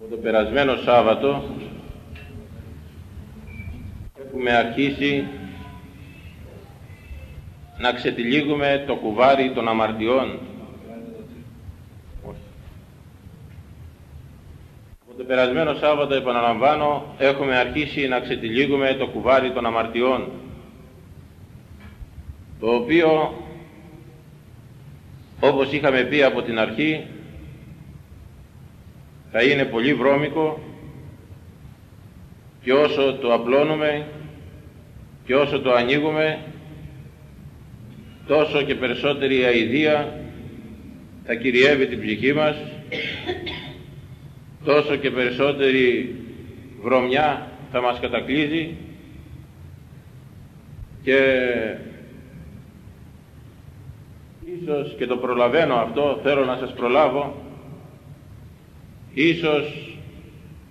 Από το περασμένο Σάββατο έχουμε αρχίσει να ξετυλίγουμε το κουβάρι των αμαρτιών. Από το περασμένο Σάββατο επαναλαμβάνω έχουμε αρχίσει να ξετυλίγουμε το κουβάρι των αμαρτιών το οποίο όπως είχαμε πει από την αρχή θα είναι πολύ βρώμικο και όσο το απλώνουμε και όσο το ανοίγουμε τόσο και περισσότερη αηδία θα κυριεύει την ψυχή μας τόσο και περισσότερη βρωμιά θα μας κατακλείζει και ίσως και το προλαβαίνω αυτό θέλω να σας προλάβω ίσως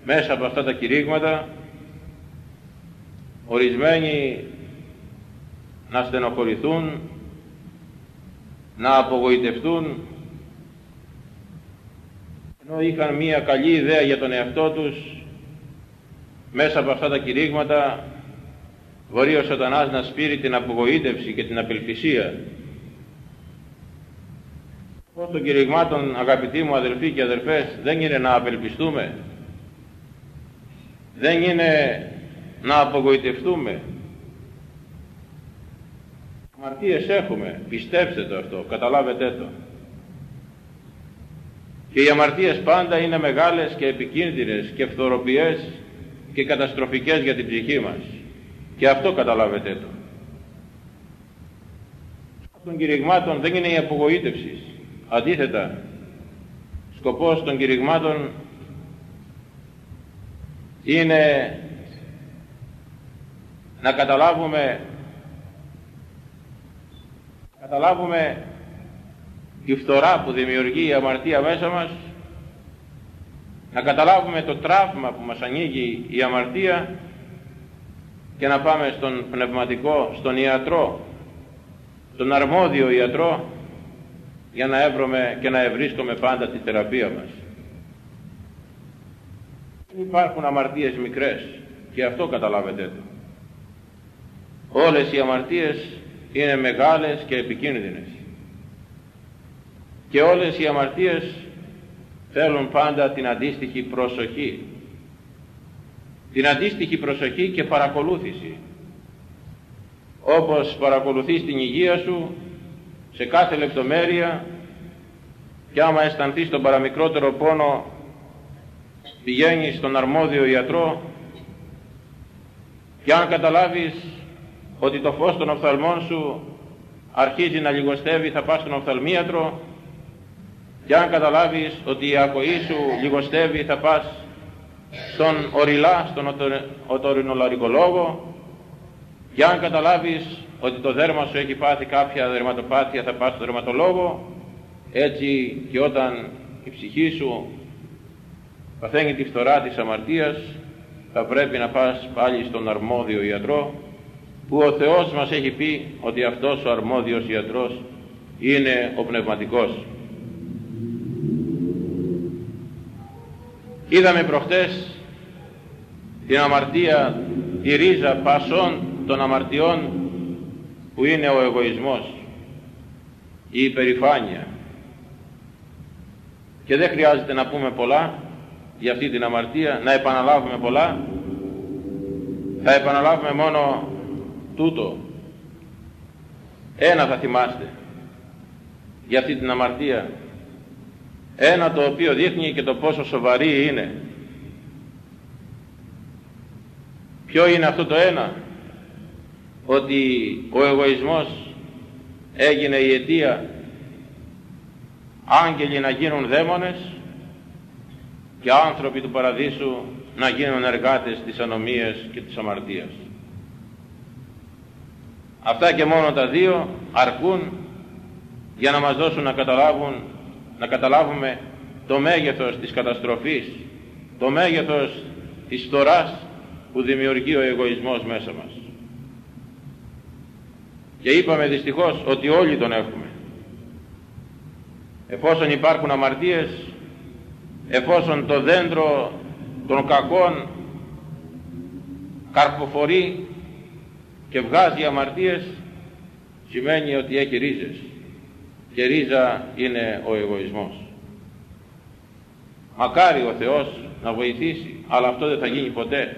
μέσα από αυτά τα κηρύγματα ορισμένοι να στενοχωρηθούν να απογοητευτούν. Ενώ είχαν μία καλή ιδέα για τον εαυτό τους μέσα από αυτά τα κηρύγματα μπορεί ο σατανάς να σπείρει την απογοήτευση και την απελπισία Πώς των κηρυγμάτων αγαπητοί μου αδελφοί και αδελφές δεν είναι να απελπιστούμε. Δεν είναι να απογοητευτούμε. Αμαρτίες έχουμε. Πιστέψτε το αυτό. Καταλάβετε το. Και οι αμαρτίες πάντα είναι μεγάλες και επικίνδυνες και φθοροποιές και καταστροφικές για την ψυχή μας. Και αυτό καταλάβετε το. Των κηρυγμάτων δεν είναι η απογοήτευση Αντίθετα, σκοπός των κηρυγμάτων είναι να καταλάβουμε καταλάβουμε τη φθορά που δημιουργεί η αμαρτία μέσα μας να καταλάβουμε το τραύμα που μας ανοίγει η αμαρτία και να πάμε στον πνευματικό, στον ιατρό, τον αρμόδιο ιατρό για να έβρωμε και να ευρίσκουμε πάντα τη θεραπεία μας. Υπάρχουν αμαρτίες μικρές και αυτό καταλάβετε το. Όλες οι αμαρτίες είναι μεγάλες και επικίνδυνες. Και όλες οι αμαρτίες θέλουν πάντα την αντίστοιχη προσοχή. Την αντίστοιχη προσοχή και παρακολούθηση. Όπως παρακολουθείς την υγεία σου σε κάθε λεπτομέρεια και άμα αισθανθείς τον παραμικρότερο πόνο πηγαίνεις στον αρμόδιο ιατρό και αν καταλάβεις ότι το φως των οφθαλμών σου αρχίζει να λιγοστεύει θα πας στον οφθαλμίατρο και αν καταλάβεις ότι η ακοή σου λιγοστεύει θα πας στον οριλά, στον οτορινολαρικολόγο και αν καταλάβεις ότι το δέρμα σου έχει πάθει κάποια δερματοπάθεια θα πας στον δερματολόγο έτσι και όταν η ψυχή σου παθαίνει τη φθορά της αμαρτίας θα πρέπει να πας πάλι στον αρμόδιο ιατρό που ο Θεός μας έχει πει ότι αυτός ο αρμόδιος ιατρός είναι ο πνευματικός. Είδαμε προχτές την αμαρτία, τη ρίζα πασών των αμαρτιών που είναι ο εγωισμός, η υπερηφάνεια. Και δεν χρειάζεται να πούμε πολλά για αυτή την αμαρτία, να επαναλάβουμε πολλά. Θα επαναλάβουμε μόνο τούτο. Ένα θα θυμάστε για αυτή την αμαρτία. Ένα το οποίο δείχνει και το πόσο σοβαρή είναι. Ποιο είναι αυτό το ένα; Ότι ο εγωισμός έγινε η αιτία άγγελοι να γίνουν δαίμονες και άνθρωποι του παραδείσου να γίνουν εργάτες της ανομίας και της αμαρτίας. Αυτά και μόνο τα δύο αρκούν για να μας δώσουν να καταλάβουν να καταλάβουμε το μέγεθος της καταστροφής, το μέγεθος της φθοράς που δημιουργεί ο εγωισμός μέσα μας. Και είπαμε δυστυχώς ότι όλοι τον έχουμε. Εφόσον υπάρχουν αμαρτίες, εφόσον το δέντρο των κακών καρποφορεί και βγάζει αμαρτίες σημαίνει ότι έχει ρίζες και ρίζα είναι ο εγωισμός. Μακάρι ο Θεός να βοηθήσει, αλλά αυτό δεν θα γίνει ποτέ.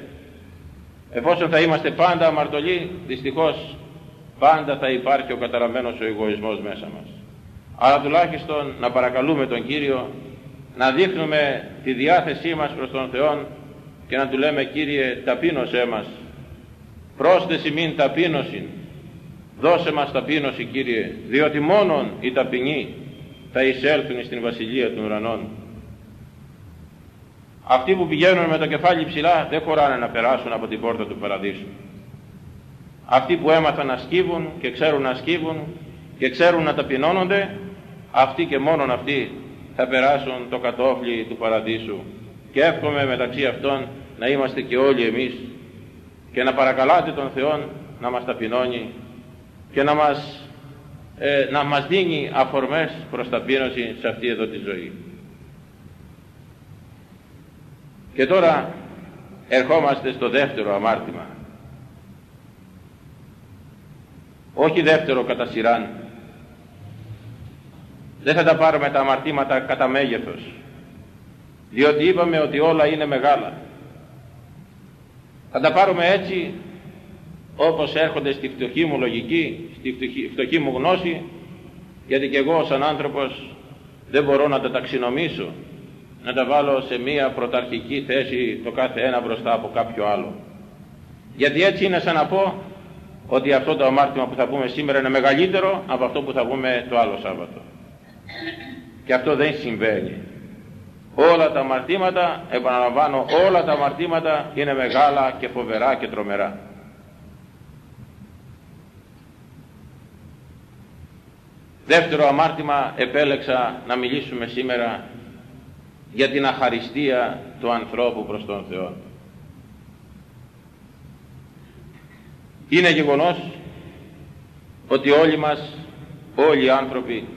Εφόσον θα είμαστε πάντα αμαρτωλοί, δυστυχώς πάντα θα υπάρχει ο καταραμένος ο εγωισμός μέσα μας. Αλλά τουλάχιστον να παρακαλούμε τον Κύριο να δείχνουμε τη διάθεσή μας προς τον Θεό και να του λέμε Κύριε ταπείνωσέ μας. Πρόσθεση μην ταπείνωση δώσε μας ταπείνωση Κύριε διότι μόνον οι ταπεινοί θα εισέλθουν στην Βασιλεία των Ουρανών αυτοί που πηγαίνουν με το κεφάλι ψηλά δεν χωράνε να περάσουν από την πόρτα του Παραδείσου αυτοί που έμαθαν να σκύβουν και ξέρουν να σκύβουν και ξέρουν να ταπεινώνονται αυτοί και μόνον αυτοί θα περάσουν το κατόφλι του Παραδείσου και εύχομαι μεταξύ αυτών να είμαστε και όλοι εμείς και να παρακαλάτε τον Θεό να μας ταπεινώνει και να μας, ε, να μας δίνει αφορμές προς ταπείνωση σε αυτή εδώ τη ζωή. Και τώρα ερχόμαστε στο δεύτερο αμάρτημα. Όχι δεύτερο κατά σειράν. Δεν θα τα πάρουμε τα αμαρτήματα κατά μέγεθος. Διότι είπαμε ότι όλα είναι μεγάλα. Θα τα πάρουμε έτσι όπως έρχονται στη φτωχή μου λογική, στη φτωχή, φτωχή μου γνώση, γιατί και εγώ σαν άνθρωπος δεν μπορώ να τα ταξινομήσω, να τα βάλω σε μία πρωταρχική θέση το κάθε ένα μπροστά από κάποιο άλλο. Γιατί έτσι είναι σαν να πω ότι αυτό το αμάρτημα που θα πούμε σήμερα είναι μεγαλύτερο από αυτό που θα πούμε το άλλο Σάββατο. Και αυτό δεν συμβαίνει. Όλα τα αμαρτήματα, επαναλαμβάνω, όλα τα αμαρτήματα είναι μεγάλα και φοβερά και τρομερά. Δεύτερο αμάρτημα επέλεξα να μιλήσουμε σήμερα για την αχαριστία του ανθρώπου προς τον Θεό. Είναι γεγονός ότι όλοι μας, όλοι οι άνθρωποι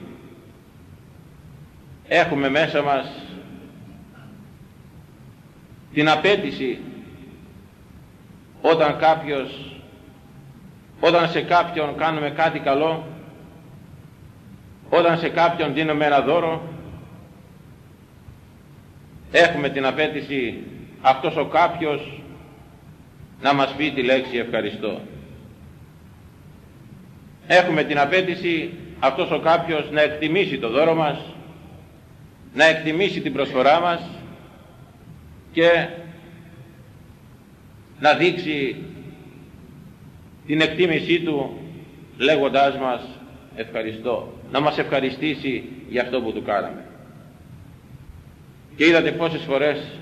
έχουμε μέσα μας την απέτηση όταν κάποιος όταν σε κάποιον κάνουμε κάτι καλό όταν σε κάποιον δίνουμε ένα δώρο έχουμε την απέτηση αυτός ο κάποιος να μας πει τη λέξη ευχαριστώ έχουμε την απέτηση αυτός ο κάποιος να εκτιμήσει το δώρο μας να εκτιμήσει την προσφορά μας και να δείξει την εκτίμησή του λέγοντάς μας ευχαριστώ. Να μας ευχαριστήσει για αυτό που του κάναμε. Και είδατε πόσες φορές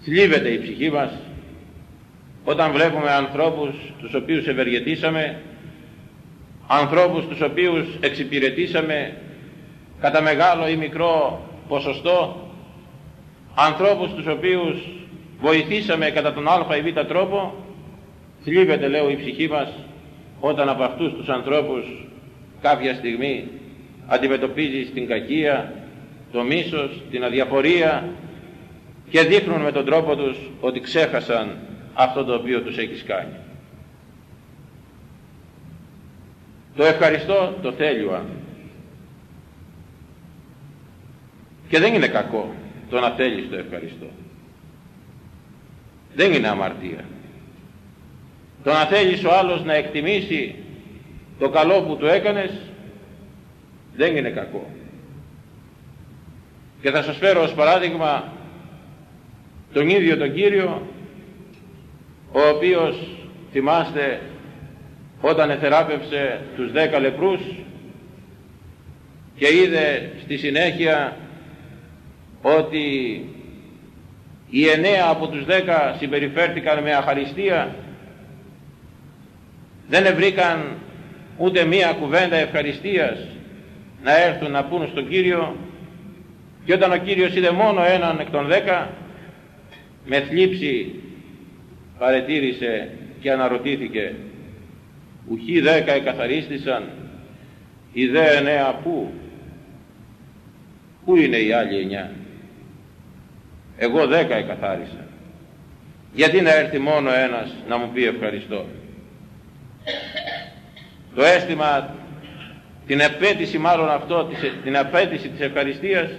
θλίβεται η ψυχή μας όταν βλέπουμε ανθρώπους τους οποίους ευεργετήσαμε ανθρώπους τους οποίους εξυπηρετήσαμε κατά μεγάλο ή μικρό ποσοστό ανθρώπους τους οποίους βοηθήσαμε κατά τον α ή β τρόπο θλίβεται λέω η ψυχή μας όταν από αυτούς τους ανθρώπους κάποια στιγμή αντιμετωπίζει την κακία, το μίσος, την αδιαφορία και δείχνουν με τον τρόπο τους ότι ξέχασαν αυτό το οποίο τους έχεις κάνει. Το ευχαριστώ το θέλει ο άνθρωπος. Και δεν είναι κακό το να θέλεις το ευχαριστώ. Δεν είναι αμαρτία. Το να θέλεις ο άλλος να εκτιμήσει το καλό που του έκανες δεν είναι κακό. Και θα σας φέρω ως παράδειγμα τον ίδιο τον Κύριο ο οποίος θυμάστε όταν εθεράπευσε τους δέκα λεπρούς και είδε στη συνέχεια ότι οι εννέα από τους δέκα συμπεριφέρθηκαν με αχαριστία δεν ευρήκαν ούτε μία κουβέντα ευχαριστίας να έρθουν να πούν στον Κύριο. Και όταν ο Κύριος είδε μόνο έναν εκ των δέκα με θλίψη παρετήρησε και αναρωτήθηκε ουχοί δέκα εκαθαρίστησαν οι δε εννέα πού; Πού είναι οι άλλοι εννιά; Εγώ δέκα εκαθάρισα. Γιατί να έρθει μόνο ένας να μου πει ευχαριστώ; Το αίσθημα, την επέτηση μάλλον αυτό, την απέτηση της ευχαριστίας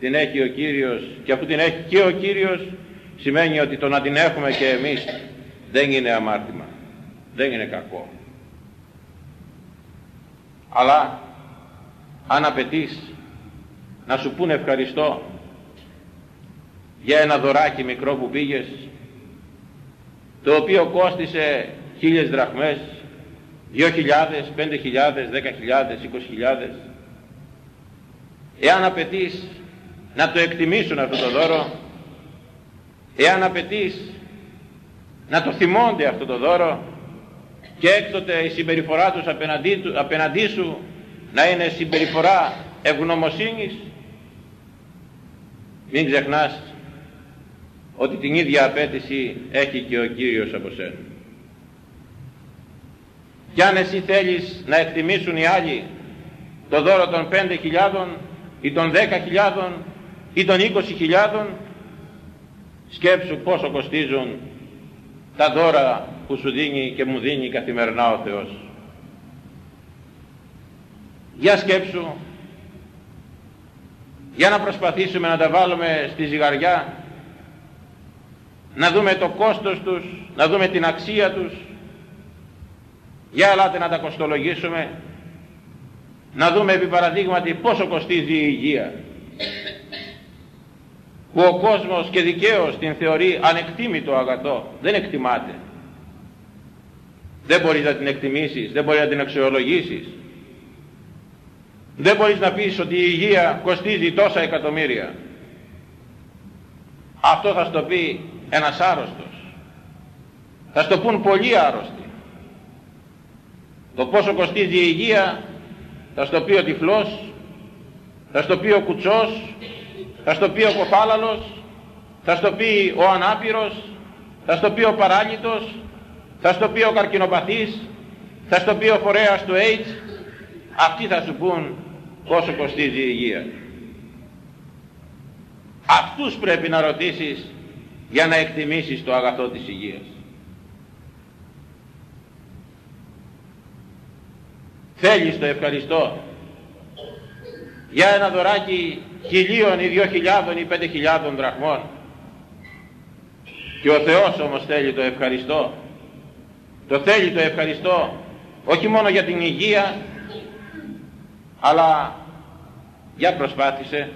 την έχει ο Κύριος και αφού την έχει και ο Κύριος σημαίνει ότι το να την έχουμε και εμείς δεν είναι αμάρτημα, δεν είναι κακό. Αλλά αν απαιτείς να σου πούνε ευχαριστώ για ένα δωράκι μικρό που πήγες το οποίο κόστισε χίλιες δραχμές, δυο χιλιάδες, πέντε χιλιάδες, δέκα χιλιάδες, είκοσι χιλιάδες. Εάν απαιτείς να το εκτιμήσουν αυτό το δώρο, εάν απαιτείς να το θυμώνται αυτό το δώρο και έκτοτε η συμπεριφορά τους απέναντί, απέναντί σου να είναι συμπεριφορά ευγνωμοσύνης, μην ξεχνάς ότι την ίδια απέτηση έχει και ο Κύριος από σένα. Κι αν εσύ θέλεις να εκτιμήσουν οι άλλοι το δώρο των 5.000 ή των 10.000 ή των 20.000 σκέψου πόσο κοστίζουν τα δώρα που σου δίνει και μου δίνει καθημερινά ο Θεός. Για σκέψου, για να προσπαθήσουμε να τα βάλουμε στη ζυγαριά να δούμε το κόστος τους, να δούμε την αξία τους. Για ελάτε να τα κοστολογήσουμε, να δούμε επί παραδείγματι πόσο κοστίζει η υγεία. Που ο κόσμος και δικαίως την θεωρεί ανεκτήμητο αγατό, δεν εκτιμάται. Δεν μπορείς να την εκτιμήσεις, δεν μπορείς να την αξιολογήσεις. Δεν μπορείς να πεις ότι η υγεία κοστίζει τόσα εκατομμύρια. Αυτό θα στο πει ένας άρρωστος. Θα στο πούν πολλοί άρρωστοι. Το πόσο κοστίζει η υγεία θα στο πει ο τυφλός, θα στο πει ο κουτσός, θα στο πει ο κοφάλαλος, θα στο πει ο ανάπηρος, θα στο πει ο παράλυτος, θα στο πει ο καρκινοπαθής, θα στο πει ο φορέας του AIDS. Αυτοί θα σου πούν πόσο κοστίζει η υγεία. Αυτούς πρέπει να ρωτήσεις για να εκτιμήσεις το αγαθό της υγείας. Θέλεις το ευχαριστώ για ένα δωράκι χιλίων ή δυο χιλιάδων ή πέντε χιλιάδων δραχμών και ο Θεός όμως θέλει το ευχαριστώ το θέλει το ευχαριστώ όχι μόνο για την υγεία αλλά για προσπάθησε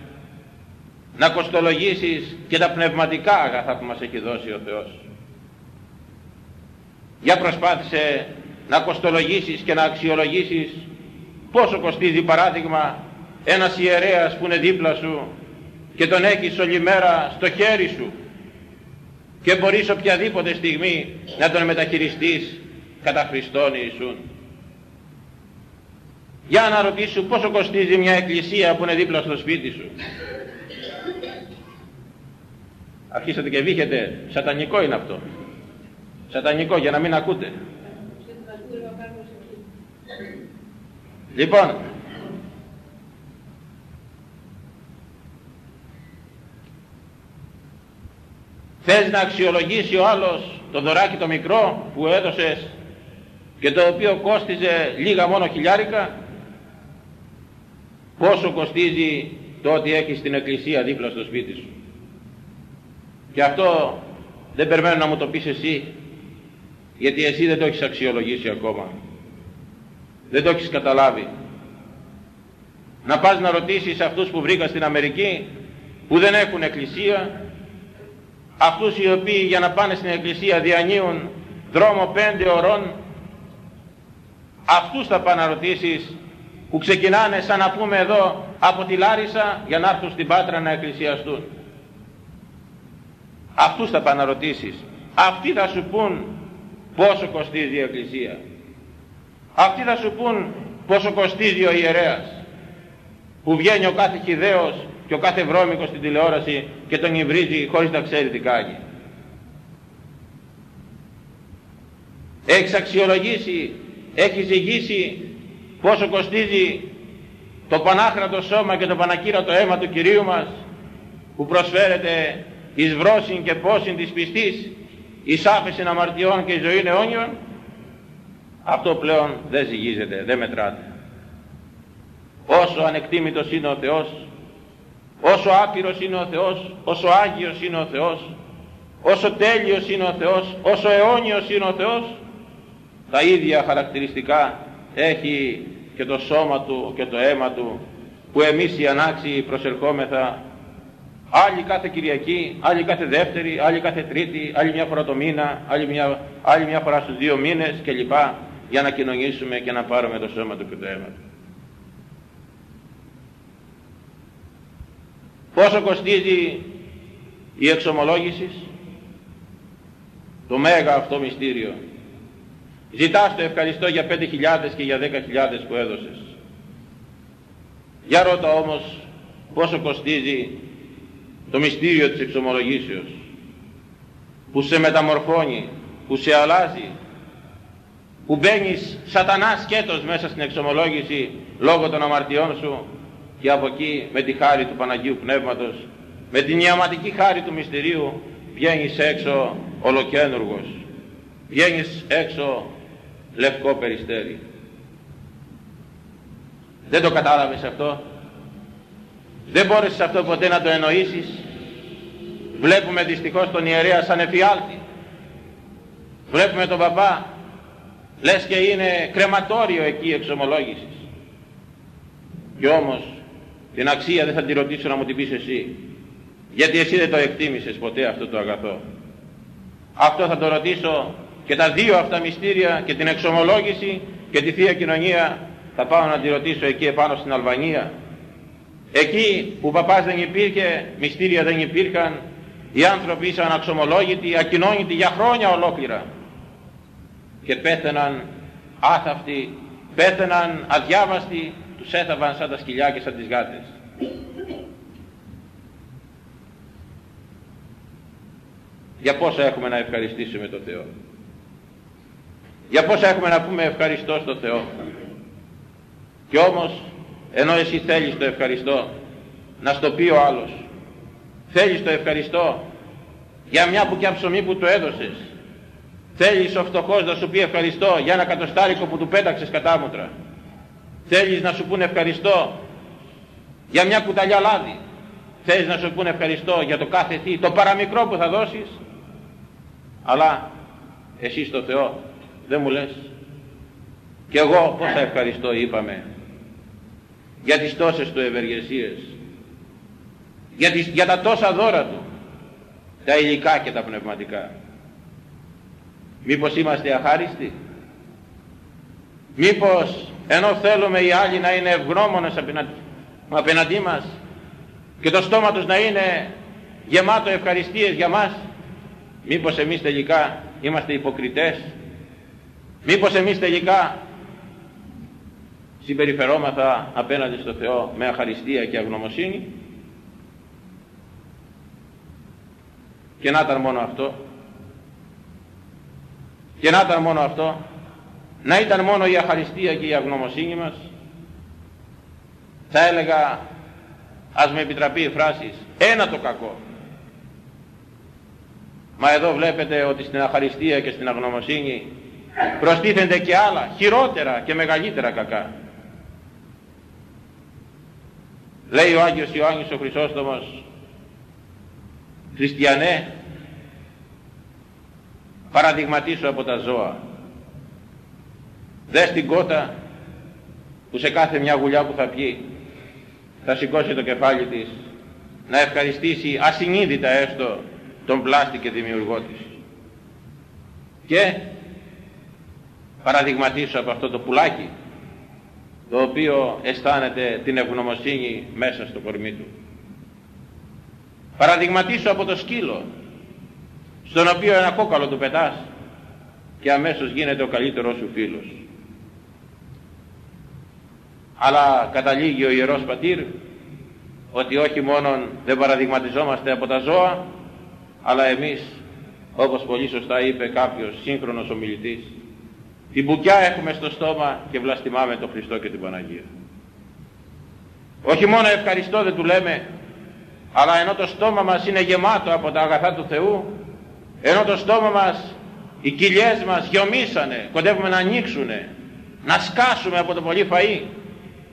να κοστολογήσεις και τα πνευματικά αγαθά που μας έχει δώσει ο Θεός. Για προσπάθησε να κοστολογήσεις και να αξιολογήσεις πόσο κοστίζει παράδειγμα ένας ιερέας που είναι δίπλα σου και τον έχεις όλη μέρα στο χέρι σου και μπορείς οποιαδήποτε στιγμή να τον μεταχειριστείς κατά Χριστόν Ιησούν. Για να ρωτήσω πόσο κοστίζει μια εκκλησία που είναι δίπλα στο σπίτι σου. Αρχίσατε και βήχετε. Σατανικό είναι αυτό. Σατανικό για να μην ακούτε. Λοιπόν, θες να αξιολογήσει ο άλλος το δωράκι το μικρό που έδωσες και το οποίο κόστιζε λίγα μόνο χιλιάρικα; Πόσο κοστίζει το ότι έχεις την εκκλησία δίπλα στο σπίτι σου; Και αυτό δεν περιμένω να μου το πεις εσύ, γιατί εσύ δεν το έχεις αξιολογήσει ακόμα. Δεν το έχεις καταλάβει. Να πας να ρωτήσεις αυτούς που βρήκα στην Αμερική, που δεν έχουν εκκλησία, αυτούς οι οποίοι για να πάνε στην εκκλησία διανύουν δρόμο πέντε ωρών, αυτούς θα πάνε να ρωτήσεις που ξεκινάνε σαν να πούμε εδώ από τη Λάρισα για να έρθουν στην Πάτρα να εκκλησιαστούν. Αυτούς θα πάνε να ρωτήσεις. Αυτοί θα σου πούν πόσο κοστίζει η Εκκλησία. Αυτοί θα σου πούν πόσο κοστίζει ο ιερέας. Που βγαίνει ο κάθε χιδαίος και ο κάθε βρώμικος στην τηλεόραση και τον υβρίζει χωρίς να ξέρει τι κάνει. Έχεις αξιολογήσει, έχεις ζυγίσει πόσο κοστίζει το πανάχραντο σώμα και το πανακύρατο αίμα του Κυρίου μας που προσφέρεται εις βρόσιν και πόσιν της πιστής εις άφεσιν αμαρτιών και ζωή αιώνιων αυτό πλέον δεν ζυγίζεται, δεν μετράται. Όσο ανεκτήμητος είναι ο Θεός, όσο άπειρος είναι ο Θεός, όσο Άγιος είναι ο Θεός, όσο τέλειος είναι ο Θεός, όσο αιώνιος είναι ο Θεός, τα ίδια χαρακτηριστικά έχει και το σώμα Του και το αίμα Του που εμείς οι ανάξιοι προσερχόμεθα άλλη κάθε Κυριακή, άλλη κάθε Δεύτερη, άλλη κάθε Τρίτη, άλλη μια φορά το μήνα, άλλη μια, άλλη μια φορά στους δύο μήνες κλπ. για να κοινωνήσουμε και να πάρουμε το σώμα Του και το αίμα Του. Πόσο κοστίζει η εξομολόγηση, το μέγα αυτό μυστήριο. Ζητάς το ευχαριστώ για 5.000 και για 10.000 που έδωσες. Για ρώτα όμως πόσο κοστίζει το μυστήριο της εξομολογήσεως που σε μεταμορφώνει, που σε αλλάζει, που μπαίνεις σατανάς σκέτος μέσα στην εξομολόγηση λόγω των αμαρτιών σου και από εκεί με τη χάρη του Παναγίου Πνεύματος, με την ιαματική χάρη του μυστηρίου βγαίνεις έξω ολοκένουργος, βγαίνεις έξω λευκό περιστέρι. Δεν το κατάλαβες αυτό; Δεν μπόρεσες αυτό ποτέ να το εννοήσεις; Βλέπουμε δυστυχώς τον ιερέα σαν εφιάλτη. Βλέπουμε τον παπά. Λες και είναι κρεματόριο εκεί εξομολόγησης. Κι όμως την αξία δεν θα τη ρωτήσω να μου την πεις εσύ. Γιατί εσύ δεν το εκτίμησες ποτέ αυτό το αγαθό; Αυτό θα το ρωτήσω και τα δύο αυτά μυστήρια και την εξομολόγηση και τη Θεία Κοινωνία θα πάω να τη ρωτήσω εκεί επάνω στην Αλβανία. Εκεί που παπάς δεν υπήρχε, μυστήρια δεν υπήρχαν, οι άνθρωποι ήσαν αξιομολόγητοι, ακοινώνητοι για χρόνια ολόκληρα. Και πέθαιναν άθαυτοι, πέθαιναν αδιάβαστοι, τους έθαβαν σαν τα σκυλιά και σαν τις γάτες. Για πόσα έχουμε να ευχαριστήσουμε τον Θεό; Για πόσα έχουμε να πούμε ευχαριστώ στο Θεό; Και όμως ενώ εσύ θέλεις το ευχαριστώ να στο πει ο άλλος θέλεις το ευχαριστώ για μια πουκιά ψωμί που του έδωσες θέλεις ο φτωχός να σου πει ευχαριστώ για ένα κατοστάρικο που του πέταξες κατάμουτρα θέλεις να σου πούνε ευχαριστώ για μια κουταλιά λάδι; Θέλεις να σου πούνε ευχαριστώ για το κάθε τι το παραμικρό που θα δώσεις; Αλλά εσύ στο Θεό δεν μου λες. Και εγώ πώς θα ευχαριστώ είπαμε για τις τόσες του ευεργεσίες για, τις, για τα τόσα δώρα του τα υλικά και τα πνευματικά. Μήπως είμαστε αχάριστοι; Μήπως ενώ θέλουμε οι άλλοι να είναι ευγνώμονες απέναντί μας και το στόμα τους να είναι γεμάτο ευχαριστίες για μας μήπως εμείς τελικά είμαστε υποκριτές μήπως εμείς τελικά συμπεριφερόμαθα απέναντι στο Θεό με αχαριστία και αγνωμοσύνη. Και να ήταν μόνο αυτό. Και να ήταν μόνο αυτό να ήταν μόνο η αχαριστία και η αγνωμοσύνη μας. Θα έλεγα ας με επιτραπεί η φράση ένα το κακό. Μα εδώ βλέπετε ότι στην αχαριστία και στην αγνωμοσύνη προστίθενται και άλλα χειρότερα και μεγαλύτερα κακά. Λέει ο Άγιος Ιωάννης ο Χρυσόστομος χριστιανέ παραδειγματίσου από τα ζώα δες την κότα που σε κάθε μια γουλιά που θα πιει θα σηκώσει το κεφάλι της να ευχαριστήσει ασυνείδητα έστω τον πλάστη και δημιουργό της και παραδειγματίσω από αυτό το πουλάκι το οποίο αισθάνεται την ευγνωμοσύνη μέσα στο κορμί του. Παραδειγματίσω από το σκύλο στον οποίο ένα κόκαλο του πετάς και αμέσως γίνεται ο καλύτερός σου φίλος. Αλλά καταλήγει ο Ιερός Πατήρ ότι όχι μόνον δεν παραδειγματιζόμαστε από τα ζώα αλλά εμείς όπως πολύ σωστά είπε κάποιος σύγχρονος ομιλητής την μπουκιά έχουμε στο στόμα και βλαστημάμε τον Χριστό και την Παναγία. Όχι μόνο ευχαριστώ δεν του λέμε, αλλά ενώ το στόμα μας είναι γεμάτο από τα αγαθά του Θεού ενώ το στόμα μας οι κοιλιές μας γιομίσανε κοντεύουμε να ανοίξουνε να σκάσουμε από το πολύ φαΐ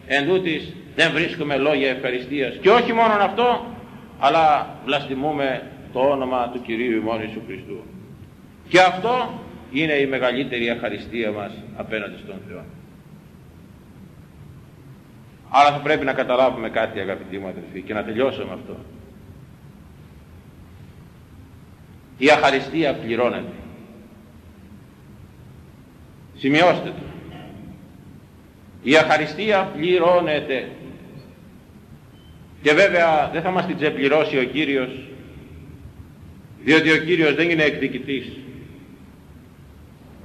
εν τούτης, δεν βρίσκουμε λόγια ευχαριστίας. Και όχι μόνο αυτό αλλά βλαστημούμε το όνομα του Κυρίου ημών Ιησού Χριστού. Και αυτό είναι η μεγαλύτερη ευχαριστία μας απέναντι στον Θεό. Αλλά θα πρέπει να καταλάβουμε κάτι αγαπητοί μου αδελφοί και να τελειώσω με αυτό. Η αχαριστία πληρώνεται. Σημειώστε το η αχαριστία πληρώνεται. Και βέβαια δεν θα μας την ξεπληρώσει ο Κύριος διότι ο Κύριος δεν είναι εκδικητής.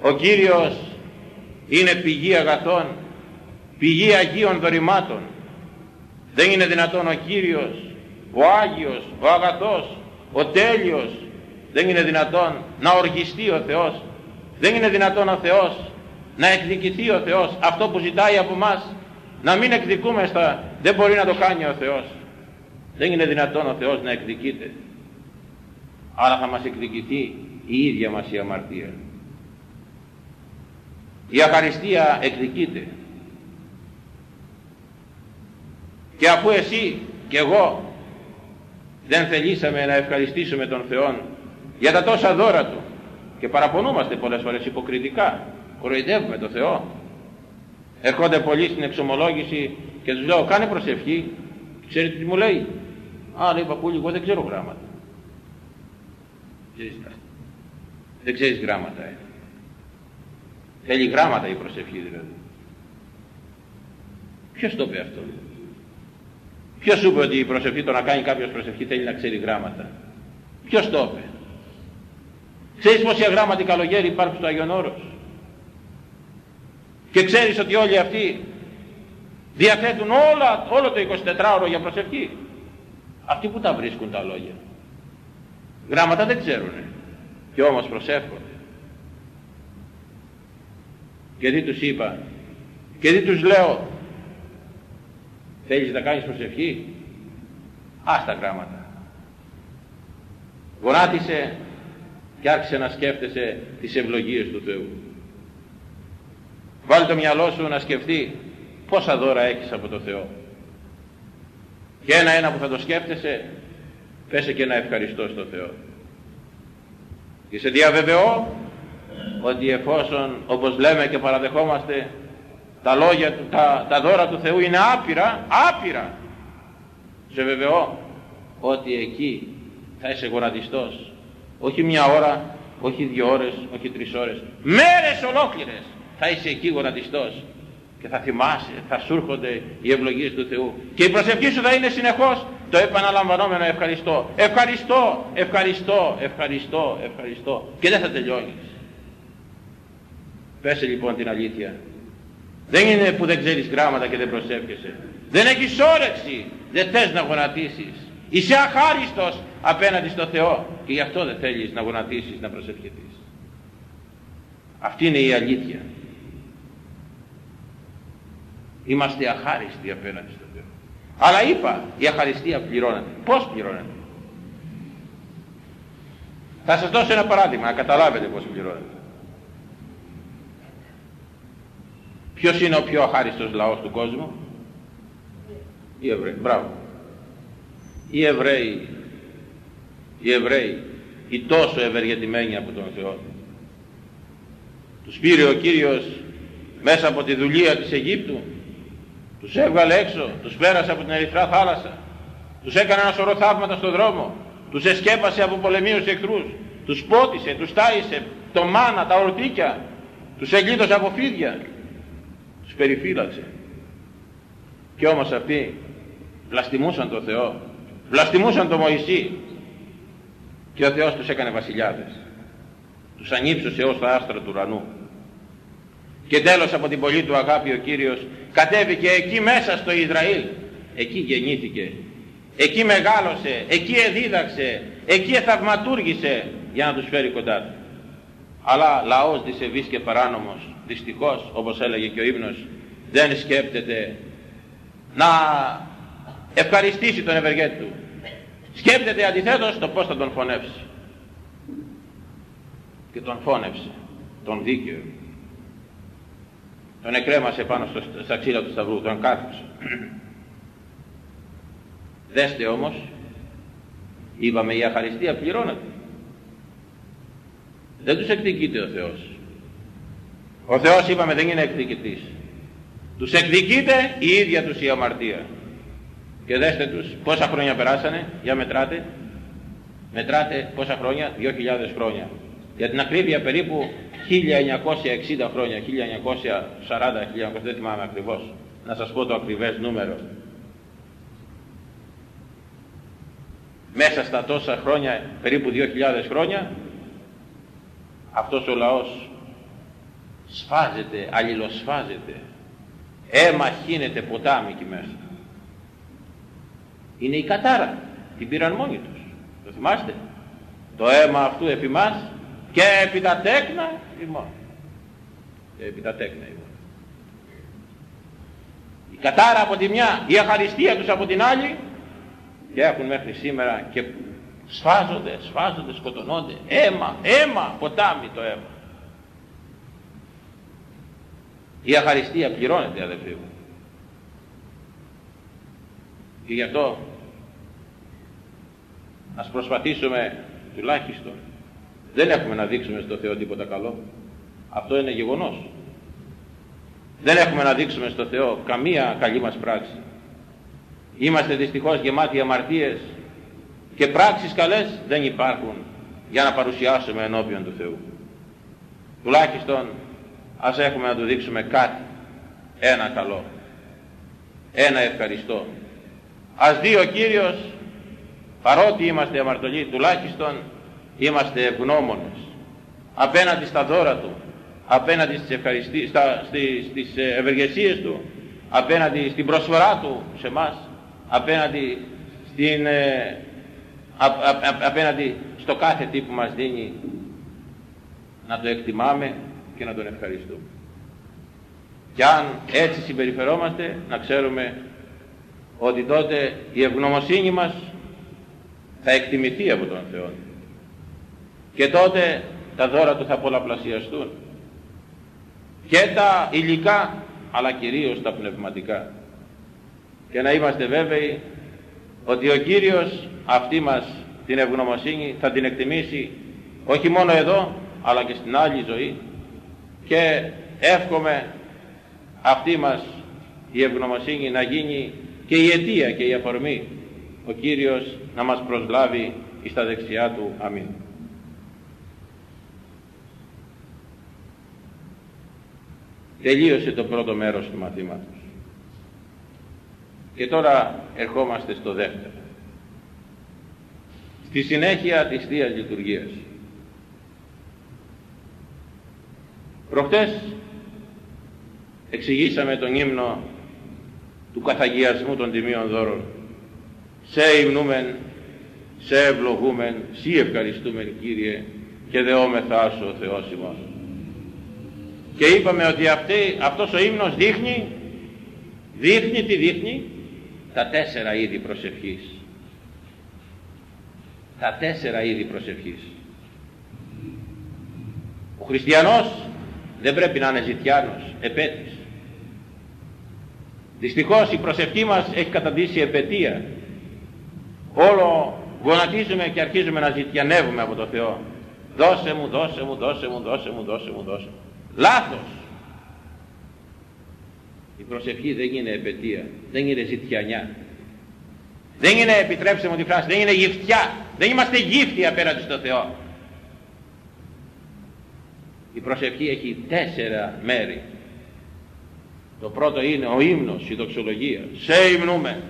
Ο Κύριος είναι πηγή αγαθών πηγή Αγίων δωρημάτων. Δεν είναι δυνατόν ο Κύριος ο Άγιος, ο Αγαθός ο Τέλειος. Δεν είναι δυνατόν να οργιστεί ο Θεός. Δεν είναι δυνατόν ο Θεός να εκδικηθεί ο Θεός αυτό που ζητάει από μας. Να μην εκδικούμε στα δεν μπορεί να το κάνει ο Θεός. Δεν είναι δυνατόν ο Θεός να εκδικείται. Άρα θα μας εκδικηθεί η ίδια μας η αμαρτία. Η αχαριστία εκδικείται. Και αφού εσύ και εγώ δεν θελήσαμε να ευχαριστήσουμε τον Θεό για τα τόσα δώρα Του και παραπονούμαστε πολλές φορές υποκριτικά κοροϊδεύουμε τον Θεό. Ερχόνται πολλοί στην εξομολόγηση και τους λέω κάνε προσευχή. Ξέρετε τι μου λέει; Α λέει παππούλη εγώ δεν ξέρω γράμματα δεν ξέρεις γράμματα ε. θέλει γράμματα η προσευχή δηλαδή. Ποιος το είπε αυτό; Ποιος σου είπε ότι η προσευχή το να κάνει κάποιος προσευχή θέλει να ξέρει γράμματα; Ποιος το είπε; Ξέρεις πόσοι αγράμματοι καλογέρι υπάρχουν στο Αγιον Όρος; Και ξέρεις ότι όλοι αυτοί διαθέτουν όλα, όλο το 24ωρο για προσευχή. Αυτοί που τα βρίσκουν τα λόγια. Γράμματα δεν ξέρουν και όμως προσεύχονται. Και τι τους είπα. Και τι τους λέω. Θέλεις να κάνεις προσευχή; Άστα γράμματα. Γονάτισε και άρχισε να σκέφτεσαι τις ευλογίες του Θεού βάλει το μυαλό σου να σκεφτεί πόσα δώρα έχεις από το Θεό. Και ένα-ένα που θα το σκέφτεσαι πέσε και ένα ευχαριστώ στο Θεό. Και σε διαβεβαιώ ότι εφόσον όπως λέμε και παραδεχόμαστε τα λόγια του, τα, τα δώρα του Θεού είναι άπειρα, άπειρα σε βεβαιώ ότι εκεί θα είσαι γονατιστός. Όχι μια ώρα, όχι δύο ώρες, όχι τρεις ώρες. Μέρες ολόκληρες θα είσαι εκεί γονατιστός. Και θα θυμάσαι, θα σου έρχονται οι ευλογίες του Θεού. Και η προσευχή σου θα είναι συνεχώς. Το επαναλαμβανόμενο ευχαριστώ. Ευχαριστώ, ευχαριστώ, ευχαριστώ, ευχαριστώ. Και δεν θα τελειώνεις. Πέσε λοιπόν την αλήθεια. Δεν είναι που δεν ξέρεις γράμματα και δεν προσεύχεσαι. Δεν έχεις όρεξη. Δεν θες να γονατίσεις. Είσαι αχάριστος απέναντι στο Θεό. Και γι' αυτό δεν θέλεις να γονατίσεις να προσευχηθείς. Αυτή είναι η αλήθεια Είμαστε αχάριστοι απέναντι στο Θεό. Αλλά είπα, η αχαριστία πληρώνεται. Πώς πληρώνεται; Θα σας δώσω ένα παράδειγμα, να καταλάβετε πώς πληρώνεται. Ποιος είναι ο πιο αχάριστος λαός του κόσμου; Οι Εβραίοι. Μπράβο. Οι Εβραίοι. Οι Εβραίοι. Οι τόσο ευεργετημένοι από τον Θεό. Τους πήρε ο Κύριος μέσα από τη δουλεία της Αιγύπτου τους έβγαλε έξω, τους πέρασε από την Ερυθρά θάλασσα, τους έκανε ένα σωρό θαύματα στον δρόμο, τους εσκέπασε από πολεμίους εχθρούς, τους πότισε, τους τάισε, το μάνα, τα ορτίκια, τους εγκλείδωσε από φίδια, τους περιφύλαξε. Και όμως αυτοί βλαστημούσαν τον Θεό, βλαστημούσαν τον Μωυσή. Και ο Θεός τους έκανε βασιλιάδες. Τους ανύψωσε ως τα άστρα του ουρανού και τέλος από την πολύ του αγάπη ο Κύριος κατέβηκε εκεί μέσα στο Ισραήλ. Εκεί γεννήθηκε. Εκεί μεγάλωσε. Εκεί εδίδαξε. Εκεί εθαυματούργησε για να τους φέρει κοντά του. Αλλά λαός δισεβής και παράνομος δυστυχώς όπως έλεγε και ο ύμνος δεν σκέπτεται να ευχαριστήσει τον ευεργέτη του. Σκέπτεται αντιθέτως το πώς θα τον φωνεύσει. Και τον φώνευσε, τον δίκαιο. Τον εκρέμασε πάνω στο, στα ξύλα του σταυρού, τον κάθισε. Δέστε όμως, είπαμε η αχαριστία πληρώνεται. Δεν τους εκδικείται ο Θεός. Ο Θεός είπαμε δεν είναι εκδικητής. Τους εκδικείται η ίδια τους η αμαρτία. Και δέστε τους πόσα χρόνια περάσανε, για μετράτε. Μετράτε πόσα χρόνια, 2.000 χρόνια. Για την ακρίβεια περίπου 1960 χρόνια, 1940, 1940, δεν θυμάμαι ακριβώς. Να σας πω το ακριβές νούμερο. Μέσα στα τόσα χρόνια, περίπου 2.000 χρόνια, αυτός ο λαός σφάζεται, αλληλοσφάζεται, αίμα χύνεται ποτάμι εκεί μέσα. Είναι η κατάρα, την πήραν μόνοι τους. Το θυμάστε; Το αίμα αυτού επί μας και επί τα τέκνα ημών. Και επί τα τέκνα ημών. Η κατάρα από τη μια, η αχαριστία τους από την άλλη και έχουν μέχρι σήμερα και σφάζονται, σφάζονται, σκοτωνόνται. Αίμα, αίμα, ποτάμι το αίμα. Η αχαριστία πληρώνεται αδελφοί μου. Και γι' αυτό ας προσπαθήσουμε τουλάχιστον. Δεν έχουμε να δείξουμε στο Θεό τίποτα καλό. Αυτό είναι γεγονός. Δεν έχουμε να δείξουμε στο Θεό καμία καλή μας πράξη. Είμαστε δυστυχώς γεμάτοι αμαρτίες και πράξεις καλές δεν υπάρχουν για να παρουσιάσουμε ενώπιον του Θεού. Τουλάχιστον ας έχουμε να του δείξουμε κάτι, ένα καλό, ένα ευχαριστώ. Ας δει ο Κύριος, παρότι είμαστε αμαρτωλοί, τουλάχιστον είμαστε ευγνώμονες απέναντι στα δώρα Του, απέναντι στις, ευχαριστή, στα, στις, στις ευεργεσίες Του, απέναντι στην προσφορά Του σε μας, απέναντι, στην, ε, απέναντι στο κάθε τι που μας δίνει να το εκτιμάμε και να τον ευχαριστούμε. Και αν έτσι συμπεριφερόμαστε να ξέρουμε ότι τότε η ευγνωμοσύνη μας θα εκτιμηθεί από τον Θεό και τότε τα δώρα του θα πολλαπλασιαστούν και τα υλικά αλλά κυρίως τα πνευματικά και να είμαστε βέβαιοι ότι ο Κύριος αυτή μας την ευγνωμοσύνη θα την εκτιμήσει όχι μόνο εδώ αλλά και στην άλλη ζωή και εύχομαι αυτή μας η ευγνωμοσύνη να γίνει και η αιτία και η αφορμή ο Κύριος να μας προσλάβει στα δεξιά Του. Αμήν. Τελείωσε το πρώτο μέρος του μαθήματος. Και τώρα ερχόμαστε στο δεύτερο. Στη συνέχεια της Θείας Λειτουργίας. Προχτές εξηγήσαμε τον ύμνο του καθαγιασμού των τιμίων δώρων. Σε υμνούμεν, σε ευλογούμεν, σύ ευχαριστούμεν Κύριε και δεόμεθά σου ο Θεός ημών. Και είπαμε ότι αυτή, αυτός ο ύμνος δείχνει, δείχνει τι δείχνει, τα τέσσερα είδη προσευχής. Τα τέσσερα είδη προσευχής. Ο χριστιανός δεν πρέπει να είναι ζητιάνος, επέτης. Δυστυχώς η προσευχή μας έχει καταντήσει επαιτία. Όλο γονατίζουμε και αρχίζουμε να ζητιανεύουμε από το Θεό. Δώσε μου, δώσε μου, δώσε μου, δώσε μου, δώσε μου, δώσε μου. Λάθος. Η προσευχή δεν είναι επαιτία, δεν είναι ζητιανιά. Δεν είναι, επιτρέψτε μου τη φράση, δεν είναι γυφτιά. Δεν είμαστε γύφτοι απέναντι στο Θεό. Η προσευχή έχει τέσσερα μέρη. Το πρώτο είναι ο ύμνος, η δοξολογία. Σε υμνούμε.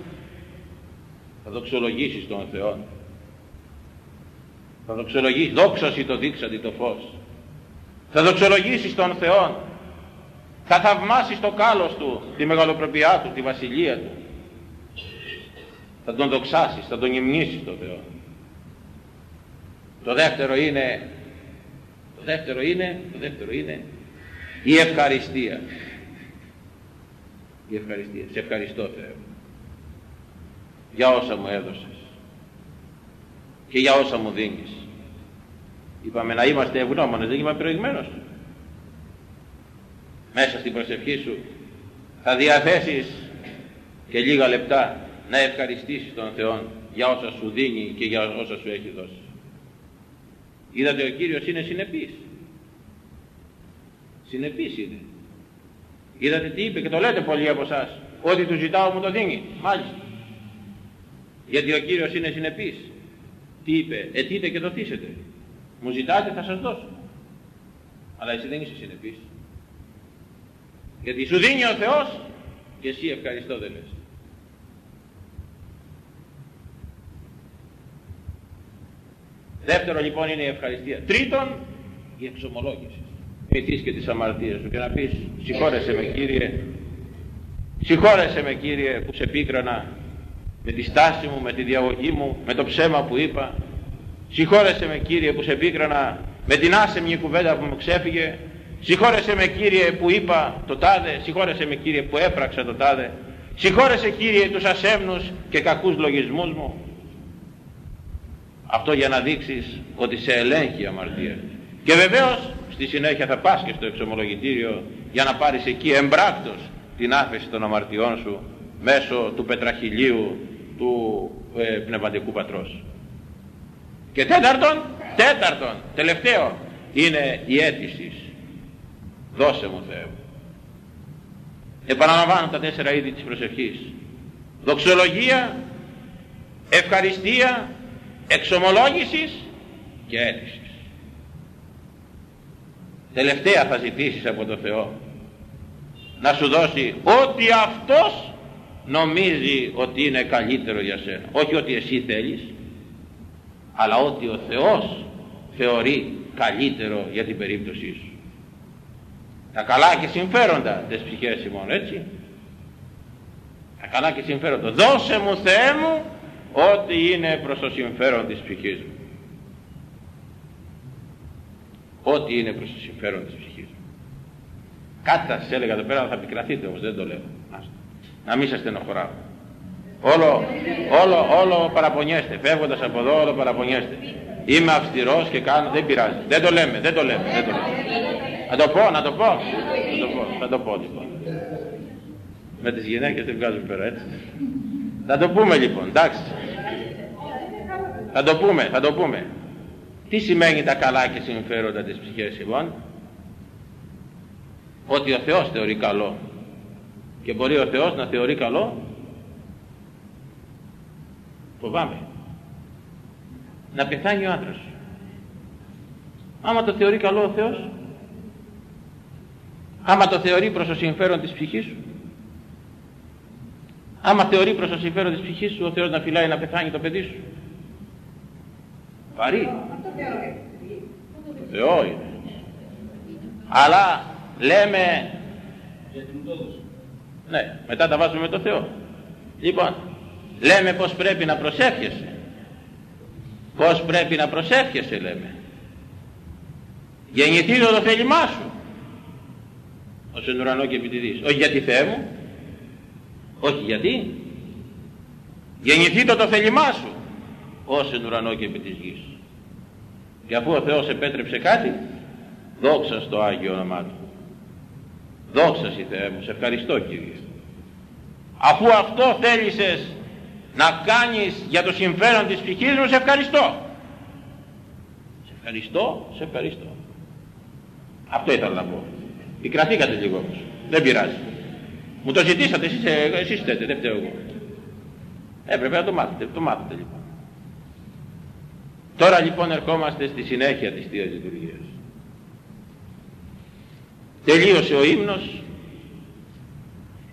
Θα δοξολογήσεις τον Θεό. Θα δοξολογήσεις, δόξαση το δείξαντι το φως. Θα δοξολογήσεις τον Θεό. Θα θαυμάσεις το κάλος Του, τη μεγαλοπρεπιά Του, τη βασιλεία Του. Θα τον δοξάσεις, θα τον υμνήσεις τον Θεό. Το δεύτερο είναι, το δεύτερο είναι, το δεύτερο είναι η ευχαριστία η ευχαριστία. Σε ευχαριστώ Θεέ για όσα μου έδωσες. και για όσα μου δίνεις. Είπαμε να είμαστε ευγνώμονες, δεν είμαι προηγμένος. Μέσα στην προσευχή σου θα διαθέσεις και λίγα λεπτά να ευχαριστήσεις τον Θεό για όσα σου δίνει και για όσα σου έχει δώσει. Είδατε ο Κύριος είναι συνεπής. Συνεπής είναι. Είδατε τι είπε και το λέτε πολλοί από εσάς. Ό,τι του ζητάω μου το δίνει. Μάλιστα. Γιατί ο Κύριος είναι συνεπής. Τι είπε. Ετείτε και δοθήσετε. Μου ζητάτε θα σας δώσω. Αλλά εσύ δεν είσαι συνεπής. Γιατί σου δίνει ο Θεός και εσύ ευχαριστώ δεν λες. Δεύτερο λοιπόν είναι η ευχαριστία. Τρίτον, η εξομολόγηση. Μητείς και τις αμαρτίες σου και να πεις συγχώρεσε με Κύριε, συγχώρεσε με Κύριε που σε πίκρανα με τη στάση μου, με τη διαγωγή μου, με το ψέμα που είπα. Συγχώρεσε με Κύριε που σε πίκρανα με την άσεμνη κουβέντα που μου ξέφυγε. Συγχώρεσε με Κύριε που είπα το τάδε, συγχώρεσε με Κύριε που έπραξα το τάδε. Συγχώρεσε Κύριε τους ασέμνους και κακούς λογισμούς μου. Αυτό για να δείξεις ότι σε ελέγχει η αμαρτία. Και βεβαίως στη συνέχεια θα πας και στο εξομολογητήριο για να πάρεις εκεί εμπράκτος την άφεση των αμαρτιών σου μέσω του πετραχυλίου του ε, πνευματικού πατρός. Και τέταρτον, τέταρτον, τελευταίο, είναι η αίτηση. Δώσε μου Θεέ μου. Επαναλαμβάνω τα τέσσερα είδη της προσευχής. Δοξολογία, ευχαριστία, εξομολόγησης και αίτησης. Τελευταία θα ζητήσεις από το Θεό να σου δώσει ό,τι Αυτός νομίζει ότι είναι καλύτερο για σένα. Όχι ότι εσύ θέλεις, αλλά ότι ο Θεός θεωρεί καλύτερο για την περίπτωσή σου. Τα καλά και συμφέροντα τις ψυχές ημών, έτσι. Τα καλά και συμφέροντα. Δώσε μου Θεέ μου ό,τι είναι προς το συμφέρον της ψυχής μου. Ό,τι είναι προς το συμφέρον της ψυχής μου. Κάτι θα σας έλεγα εδώ πέρα, θα πικραθείτε όμως, δεν το λέω. Να μην σας στενοχωράω. Όλο, όλο, όλο παραπονιέστε. Φεύγοντας από εδώ όλο παραπονιέστε. Είμαι αυστηρός και κάνω, δεν πειράζει. Δεν το λέμε, δεν το λέμε, δεν το λέμε. Να το πω, να το πω. Να το πω, θα το πω λοιπόν. Με τις γυναίκες δεν βγάζουν πέρα έτσι. Θα το πούμε λοιπόν, εντάξει. Θα το πούμε, θα το πούμε. Τι σημαίνει τα καλά και συμφέροντα της ψυχής λοιπόν; Ότι ο Θεός θεωρεί καλό. Και μπορεί ο Θεός να θεωρεί καλό; Φοβάμαι. Να πεθάνει ο άντρας. Άμα το θεωρεί καλό ο Θεός. Άμα το θεωρεί προς το συμφέρον της ψυχής σου. Άμα θεωρεί προς το συμφέρον της ψυχής σου ο Θεός να φυλάει να πεθάνει το παιδί σου. Βαρύ. Θεό είναι. Αλλά λέμε ναι, μετά τα βάζουμε με το Θεό. Λοιπόν, λέμε πως πρέπει να προσεύχεσαι. Πως πρέπει να προσεύχεσαι λέμε. Γεννηθείς το θέλημά σου. Ως εν ουρανό και επί Όχι γιατί Θεέ μου, όχι γιατί. Γεννηθεί το το θέλημά σου ως εν ουρανό και επί της γης. Και αφού ο Θεός επέτρεψε κάτι, δόξα στο Άγιο όνομά Του. Δόξα Συ Θεέ μου, σε ευχαριστώ Κύριε. Αφού αυτό θέλησες να κάνεις για το συμφέρον της ψυχής μου, σε ευχαριστώ. Σε ευχαριστώ, σε ευχαριστώ. Αυτό ήθελα να πω. Πικραθήκατε λίγο όμως. Δεν πειράζει. Μου το ζητήσατε εσείς, ε, εσείς θέτε, δεν φταίω εγώ. Έπρεπε να το μάθετε, το μάθετε λοιπόν. Τώρα λοιπόν ερχόμαστε στη συνέχεια της Θείας Λειτουργίας. Τελείωσε ο ύμνος,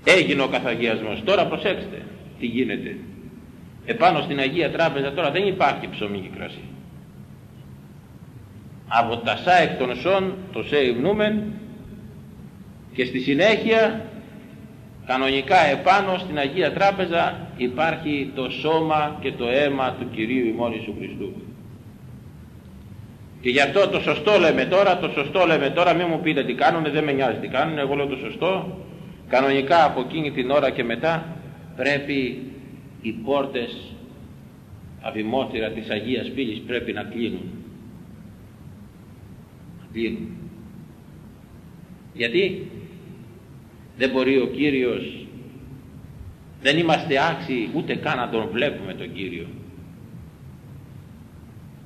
έγινε ο καθαγιασμός. Τώρα προσέξτε τι γίνεται. Επάνω στην Αγία Τράπεζα τώρα δεν υπάρχει ψωμί και κρασί. Από τα σα εκ των σών το σε υμνούμεν και στη συνέχεια κανονικά επάνω στην Αγία Τράπεζα υπάρχει το σώμα και το αίμα του Κυρίου ημών Ιησού Χριστού. Και γι' αυτό το σωστό λέμε τώρα, το σωστό λέμε τώρα, μην μου πείτε τι κάνουνε, δεν με νοιάζει τι κάνουνε, εγώ λέω το σωστό. Κανονικά από εκείνη την ώρα και μετά πρέπει οι πόρτες αβημότηρα της Αγίας Πύλης πρέπει να κλείνουν. Να κλείνουν. Γιατί δεν μπορεί ο Κύριος, δεν είμαστε άξιοι ούτε καν να τον βλέπουμε τον Κύριο.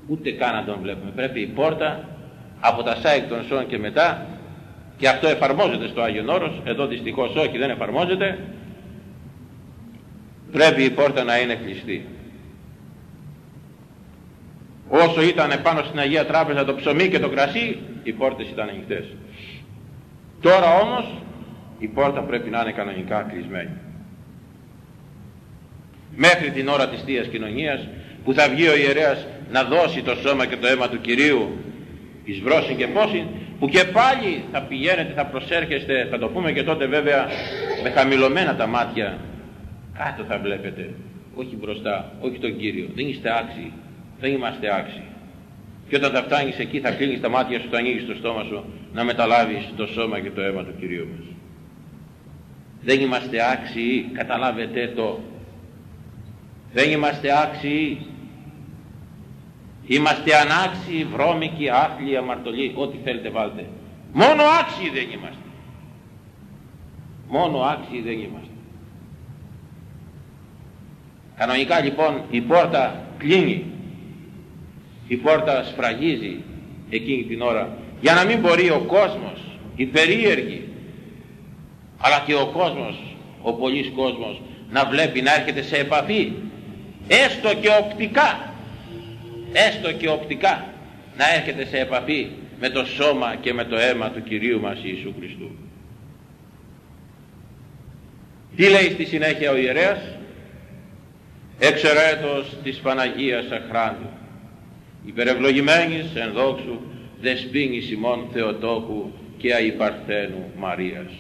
Ούτε καν να τον βλέπουμε. Πρέπει η πόρτα από τα σάικ των σών και μετά και αυτό εφαρμόζεται στο Άγιον Όρος, εδώ δυστυχώς όχι δεν εφαρμόζεται, πρέπει η πόρτα να είναι κλειστή. Όσο ήταν πάνω στην Αγία Τράπεζα το ψωμί και το κρασί, οι πόρτες ήταν ανοιχτές. Τώρα όμως η πόρτα πρέπει να είναι κανονικά κλεισμένη. Μέχρι την ώρα της Θείας Κοινωνίας που θα βγει ο ιερέας να δώσει το σώμα και το αίμα του Κυρίου εις βρόσιν και πόσιν που και πάλι θα πηγαίνετε, θα προσέρχεστε, θα το πούμε και τότε βέβαια με χαμηλωμένα τα μάτια κάτω θα βλέπετε. Όχι μπροστά, όχι τον Κύριο. Δεν είστε άξιοι, δεν είμαστε άξιοι. Και όταν θα φτάνεις εκεί θα κλείνεις τα μάτια σου, θα ανοίγεις το στόμα σου να μεταλάβεις το σώμα και το αίμα του Κυρίου μας. Δεν είμαστε άξιοι, καταλάβετε το. Δεν είμαστε άξιοι. Είμαστε ανάξιοι, βρώμικοι, άθλοι, αμαρτωλοί, ό,τι θέλετε βάλτε. Μόνο άξιοι δεν είμαστε. Μόνο άξιοι δεν είμαστε. Κανονικά λοιπόν η πόρτα κλείνει. Η πόρτα σφραγίζει εκείνη την ώρα για να μην μπορεί ο κόσμος, οι περίεργοι, αλλά και ο κόσμος, ο πολλής κόσμος να βλέπει να έρχεται σε επαφή έστω και οπτικά έστω και οπτικά να έρχεται σε επαφή με το σώμα και με το αίμα του Κυρίου μας Ιησού Χριστού. Τι λέει στη συνέχεια ο ιερέας; Εξαιρέτως της Παναγίας Αχράντου υπερευλογημένης εν δόξου δεσπίνης ημών Θεοτόκου και αϊπαρθένου Μαρίας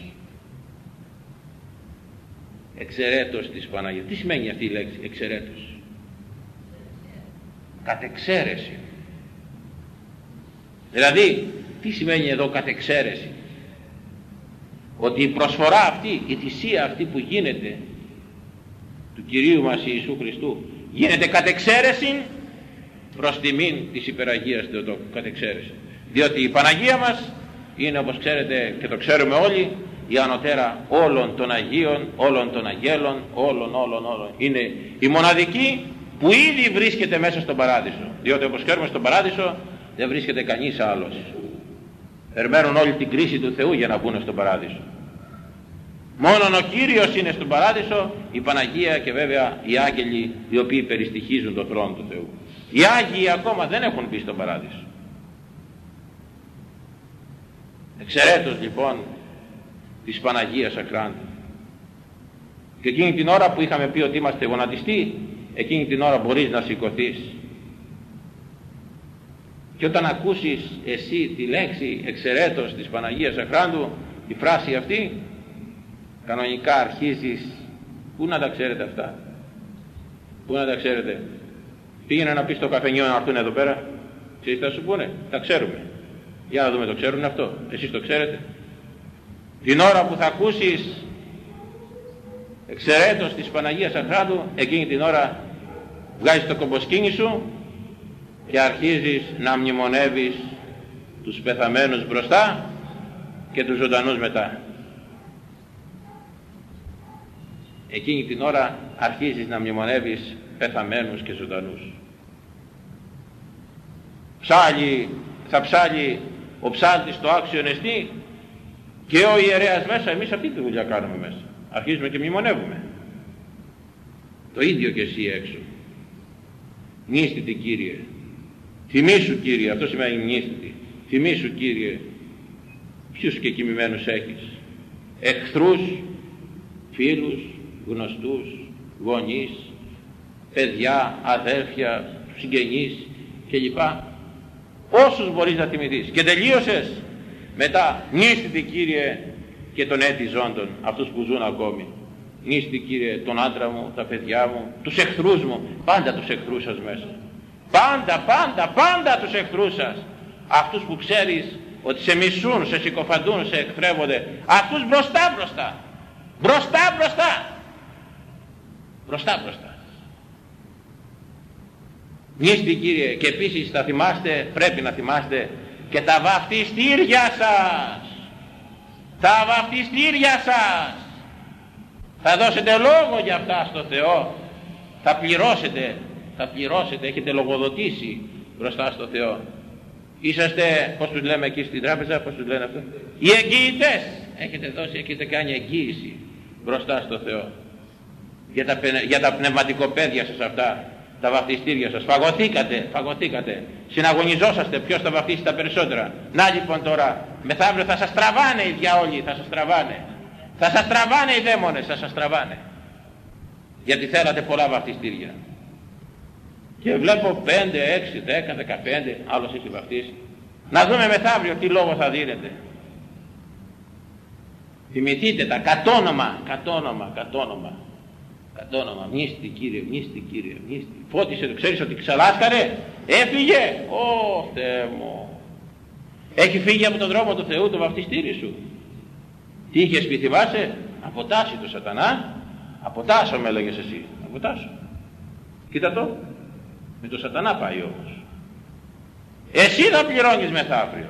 εξαιρέτως της Παναγίας τι σημαίνει αυτή η λέξη εξαιρέτως; Κατεξαίρεση. Δηλαδή, τι σημαίνει εδώ κατεξαίρεση; Ότι η προσφορά αυτή, η θυσία αυτή που γίνεται του Κυρίου μας Ιησού Χριστού γίνεται κατεξαίρεση προς τιμήν της υπεραγίας Θεοτόκου. Κατεξαίρεση. Διότι η Παναγία μας είναι όπως ξέρετε και το ξέρουμε όλοι η ανωτέρα όλων των Αγίων, όλων των Αγγέλων, όλων, όλων, όλων. Είναι η μοναδική που ήδη βρίσκεται μέσα στον παράδεισο διότι όπως ξέρουμε στον παράδεισο δεν βρίσκεται κανείς άλλος περιμένουν όλη την κρίση του Θεού για να μπουν στον παράδεισο μόνον ο Κύριος είναι στον παράδεισο η Παναγία και βέβαια οι άγγελοι οι οποίοι περιστοιχίζουν τον θρόνο του Θεού. Οι Άγιοι ακόμα δεν έχουν μπει στον παράδεισο. Εξαιρέτως λοιπόν της Παναγίας Ακράντου. Και εκείνη την ώρα που είχαμε πει ότι είμαστε γονατιστοί εκείνη την ώρα μπορείς να σηκωθείς. και όταν ακούσεις εσύ τη λέξη εξαιρέτως της Παναγίας Αχράντου τη φράση αυτή κανονικά αρχίζεις. Πού να τα ξέρετε αυτά; Πού να τα ξέρετε; Πήγαινε να πεις στο καφενιό να έρθουν εδώ πέρα. Και θα σου πούνε; Τα ξέρουμε. Για να δούμε το ξέρουν αυτό. Εσείς το ξέρετε. Την ώρα που θα ακούσεις εξαιρέτως της Παναγίας Αχράντου εκείνη την ώρα βγάζεις το κομποσκίνη σου και αρχίζεις να μνημονεύεις τους πεθαμένους μπροστά και τους ζωντανούς μετά. Εκείνη την ώρα αρχίζεις να μνημονεύεις πεθαμένους και ζωντανούς. Ψάλει, θα ψάλει ο ψάλτης το άξιο εστί και ο ιερέας μέσα, εμείς αυτή τη δουλειά κάνουμε μέσα. Αρχίζουμε και μνημονεύουμε. Το ίδιο και εσύ έξω. Νίστητη Κύριε. Θυμήσου Κύριε, αυτό σημαίνει νίστητη. Θυμήσου Κύριε, ποιους και κοιμημένους έχεις. Εχθρούς, φίλους, γνωστούς, γονείς, παιδιά, αδέρφια, συγγενείς κλπ. Όσους μπορείς να θυμηθείς. Και τελείωσες μετά νίστητη Κύριε και τον έτη ζώντων, αυτούς που ζουν ακόμη. Νίστη Κύριε τον άντρα μου, τα παιδιά μου, τους εχθρούς μου, πάντα τους εχθρούς σας μέσα. Πάντα, πάντα, πάντα τους εχθρούς σας. Αυτούς που ξέρεις ότι σε μισούν, σε συκοφαντούν, σε εχθρεύονται. Αυτούς μπροστά μπροστά. Μπροστά μπροστά. Μπροστά μπροστά. Μνήστη Κύριε και επίσης θα θυμάστε, πρέπει να θυμάστε και τα βαφτιστήρια σας. Τα βαφτιστήρια σας. Θα δώσετε λόγο για αυτά στο Θεό. Θα πληρώσετε, θα πληρώσετε, έχετε λογοδοτήσει μπροστά στο Θεό. Είσαστε, πώς τους λέμε εκεί στην τράπεζα, πώς τους λένε αυτό; Οι εγγυητές. Έχετε δώσει, έχετε κάνει εγγύηση μπροστά στο Θεό. Για τα, για τα πνευματικοπαίδια σας αυτά, τα βαφτιστήρια σας. Φαγωθήκατε, φαγωθήκατε. Συναγωνιζόσαστε ποιος θα βαφτίσει τα περισσότερα. Να λοιπόν τώρα, μεθαύριο θα σας τραβάνε οι διαόλοι, θα σας τραβάνε. Θα σας τραβάνε οι δαίμονες, θα σας τραβάνε. Γιατί θέλατε πολλά βαφτιστήρια. Και βλέπω 5, 6, 10, 15, άλλος έχει βαφτίσει. Να δούμε μεθαύριο τι λόγο θα δίνετε. Θυμηθείτε τα κατόνομα, κατόνομα, κατόνομα. Κατόνομα, μνήστη Κύριε, μνήστη Κύριε, μνήστη. Φώτισε το, ξέρεις ότι ξαλάσκαρε, έφυγε. Ω Θεέ μου. Έχει φύγει από τον δρόμο του Θεού το βαφτιστήρι σου. Τι είχες πει θυμάσαι, αποτάσσει το σατανά, αποτάσω με έλεγες εσύ, αποτάσω. Κοίτα το, με το σατανά πάει όμως. Εσύ θα πληρώνεις μεθαύριο.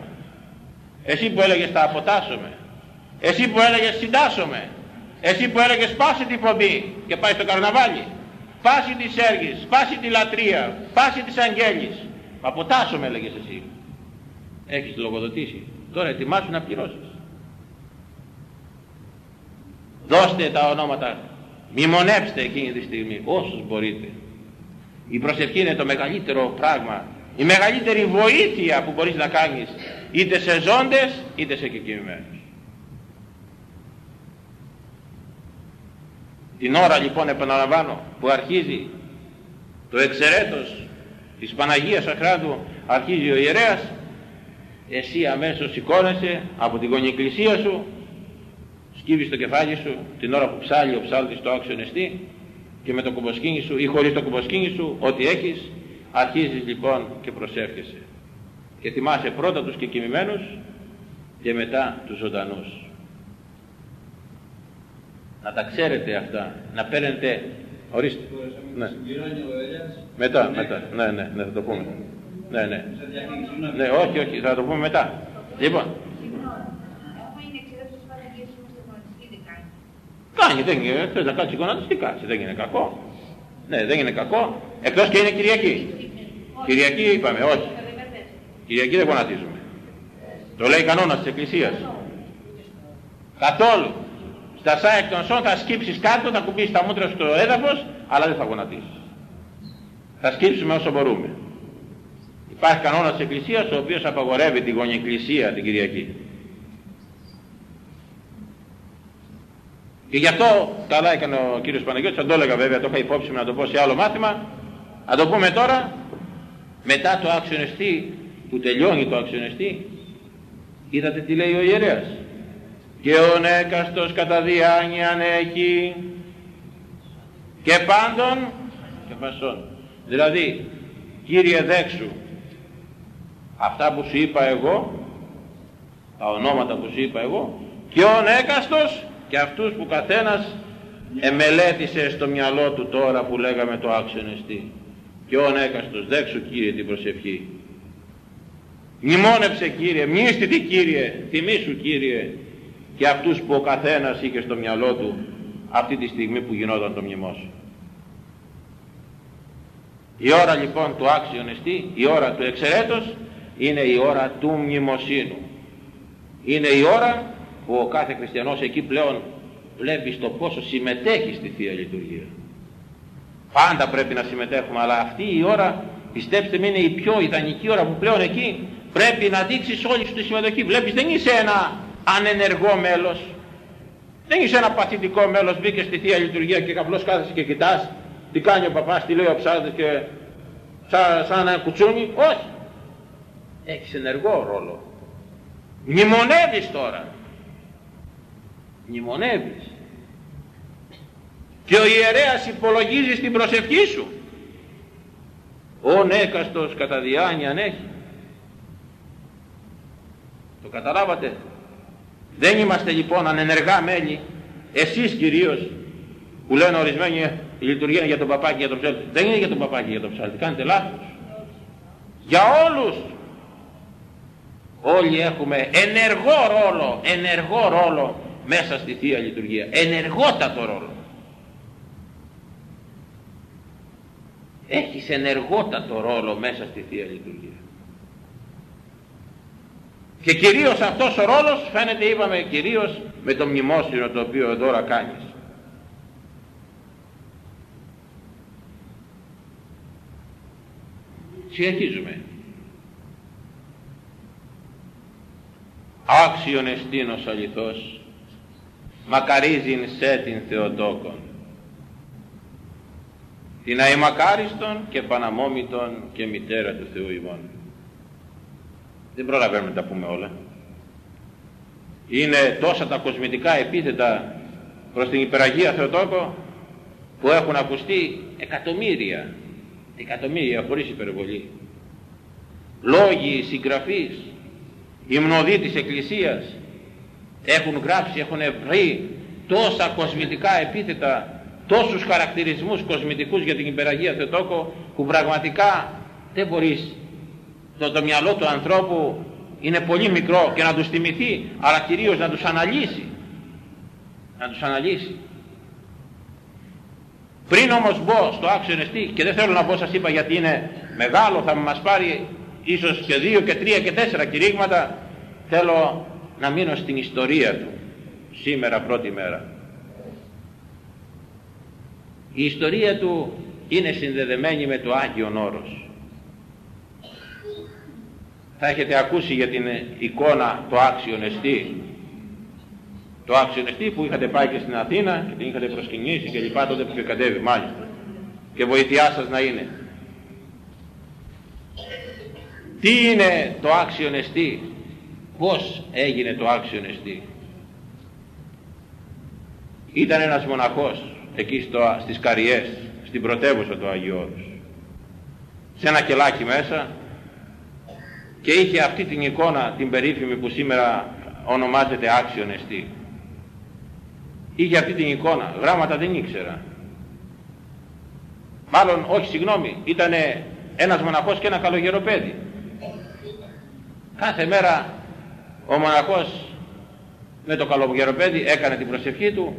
Εσύ που έλεγες θα αποτάσσομαι. Εσύ που έλεγες συντάσσομαι. Εσύ που έλεγες σπάσε την πομπή και πάει στο καρναβάλι. Σπάσει τη έργης, σπάσει τη λατρεία, σπάσει της αγγέλης. Αποτάσσομαι έλεγες εσύ. Έχεις λογοδοτήσει. Τώρα ετοιμάσου να πληρώσεις. Δώστε τα ονόματα. Μιμονέψτε εκείνη τη στιγμή όσους μπορείτε. Η προσευχή είναι το μεγαλύτερο πράγμα. Η μεγαλύτερη βοήθεια που μπορείς να κάνεις είτε σε ζώντες είτε σε κεκοιμημένους. Την ώρα λοιπόν επαναλαμβάνω που αρχίζει το εξαιρέτος της Παναγίας Αχράντου αρχίζει ο ιερέας εσύ αμέσως σηκώνεσαι από την γονικλησία σου σκύβεις το κεφάλι σου την ώρα που ψάλει ο ψάλτης το άξιο νεστή και με το κουμποσκίνη σου ή χωρίς το κουμποσκίνη σου ό,τι έχεις αρχίζεις λοιπόν και προσεύχεσαι. Και θυμάσαι πρώτα τους κεκοιμημένους και μετά τους ζωντανούς να τα ξέρετε αυτά να παίρνετε ορίστε ναι. μετά μετά ναι ναι ναι θα το πούμε ναι ναι ναι όχι όχι θα το πούμε μετά λοιπόν Κάνει, δεν είναι, θες να κάτσεις εικόνα τι κάτσεις, δεν είναι κακό. Ναι, δεν είναι κακό, εκτός και είναι Κυριακή. Κυριακή είπαμε, όχι. Κυριακή δεν γονατίζουμε. Το λέει κανόνας της Εκκλησίας. Καθόλου. Στα σάεκ των σών θα σκύψεις κάτω, θα κουμπίσεις τα μούτρα στο έδαφος, αλλά δεν θα γονατίσεις. Θα σκύψουμε όσο μπορούμε. Υπάρχει κανόνας της Εκκλησίας ο οποίος απαγορεύει τη γονιεκκλησία την Κυριακή. Και γι' αυτό καλά έκανε ο κύριος Παναγιώτης, θα το έλεγα βέβαια, το είχα υπόψη να το πω σε άλλο μάθημα. Θα το πούμε τώρα, μετά το άξιονεστή, που τελειώνει το άξιονεστή, είδατε τι λέει ο ιερέας. Και ο νέκαστος κατά διάνοιαν έχει και πάντων και φασών. Δηλαδή, Κύριε δέξου, αυτά που σου είπα εγώ, τα ονόματα που σου είπα εγώ, και ο νέκαστος και αυτούς που καθένας εμελέτησε στο μυαλό του τώρα που λέγαμε το άξιον και όν έκαστος δέξου Κύριε την προσευχή. Μνημόνεψε Κύριε μνήστητη Κύριε θυμήσου Κύριε και αυτούς που ο καθένας είχε στο μυαλό του αυτή τη στιγμή που γινόταν το μνημόσυνο η ώρα λοιπόν του άξιον η ώρα του εξαιρέτως είναι η ώρα του μνημοσύνου είναι η ώρα που ο κάθε χριστιανός εκεί πλέον βλέπει το πόσο συμμετέχει στη Θεία Λειτουργία. Πάντα πρέπει να συμμετέχουμε, αλλά αυτή η ώρα, πιστέψτε με, είναι η πιο ιδανική ώρα που πλέον εκεί πρέπει να δείξεις όλη σου τη συμμετοχή. Βλέπεις, δεν είσαι ένα ανενεργό μέλος, δεν είσαι ένα παθητικό μέλος, μπήκες στη Θεία Λειτουργία και απλώς κάθεσαι και κοιτάς τι κάνει ο παπάς, τι λέει ο ψάρτης και σαν, σαν ένα κουτσούνι. Όχι. Έχεις ενεργό ρόλο. Μνημονεύεις τώρα μνημονεύεις και ο ιερέας υπολογίζει στην προσευχή σου ο νέκαστος κατά διάνοια έχει το καταλάβατε; Δεν είμαστε λοιπόν ανενεργά μέλη εσείς κυρίως που λένε ορισμένοι η λειτουργία είναι για τον παπάκι για τον ψάλτη δεν είναι για τον παπάκι για τον ψάλτη κάνετε λάθος Για όλους. Όλοι έχουμε ενεργό ρόλο, ενεργό ρόλο μέσα στη Θεία Λειτουργία. Ενεργότατο ρόλο. Έχεις ενεργότατο ρόλο μέσα στη Θεία Λειτουργία. Και κυρίως αυτός ο ρόλος φαίνεται είπαμε κυρίως με το μνημόσυνο το οποίο τώρα κάνεις. Συνεχίζουμε. Άξιον εστίνος αληθώς, μακαρίζειν σε την Θεοτόκον. Την αημακάριστον και παναμόμητον και μητέρα του Θεού ημών. Δεν προλαβαίνουμε να τα πούμε όλα. Είναι τόσα τα κοσμητικά επίθετα προς την υπεραγία Θεοτόκο που έχουν ακουστεί εκατομμύρια, εκατομμύρια χωρίς υπερβολή. Λόγοι, συγγραφείς, υμνοδοί της Εκκλησίας έχουν γράψει, έχουν βρει τόσα κοσμητικά επίθετα, τόσους χαρακτηρισμούς κοσμητικούς για την υπεραγία Θεοτόκο που πραγματικά δεν μπορείς το, το μυαλό του ανθρώπου είναι πολύ μικρό και να τους θυμηθεί αλλά κυρίως να τους αναλύσει. Να τους αναλύσει. Πριν όμως μπω στο άξιο εστί και δεν θέλω να πω σας είπα γιατί είναι μεγάλο θα μας πάρει ίσως και δύο και τρία και τέσσερα κηρύγματα θέλω να μείνω στην ιστορία του σήμερα πρώτη μέρα. Η ιστορία του είναι συνδεδεμένη με το Άγιον Όρος θα έχετε ακούσει για την εικόνα το άξιον εστί το άξιον εστί που είχατε πάει και στην Αθήνα και την είχατε προσκυνήσει και λοιπά τότε που είχε κατέβει μάλιστα. Και βοηθειά σας να είναι. Τι είναι το άξιον εστί πως έγινε το άξιον εστί ήταν ένας μοναχός εκεί στο, στις Καριές στην πρωτεύουσα του Αγίου Όρους. Σε ένα κελάκι μέσα και είχε αυτή την εικόνα την περίφημη που σήμερα ονομάζεται άξιον εστί είχε αυτή την εικόνα. Γράμματα δεν ήξερα. Μάλλον όχι συγγνώμη ήταν ένας μοναχός και ένα καλογεροπέδι. Κάθε μέρα ο μοναχός με το καλογεροπέδι έκανε την προσευχή του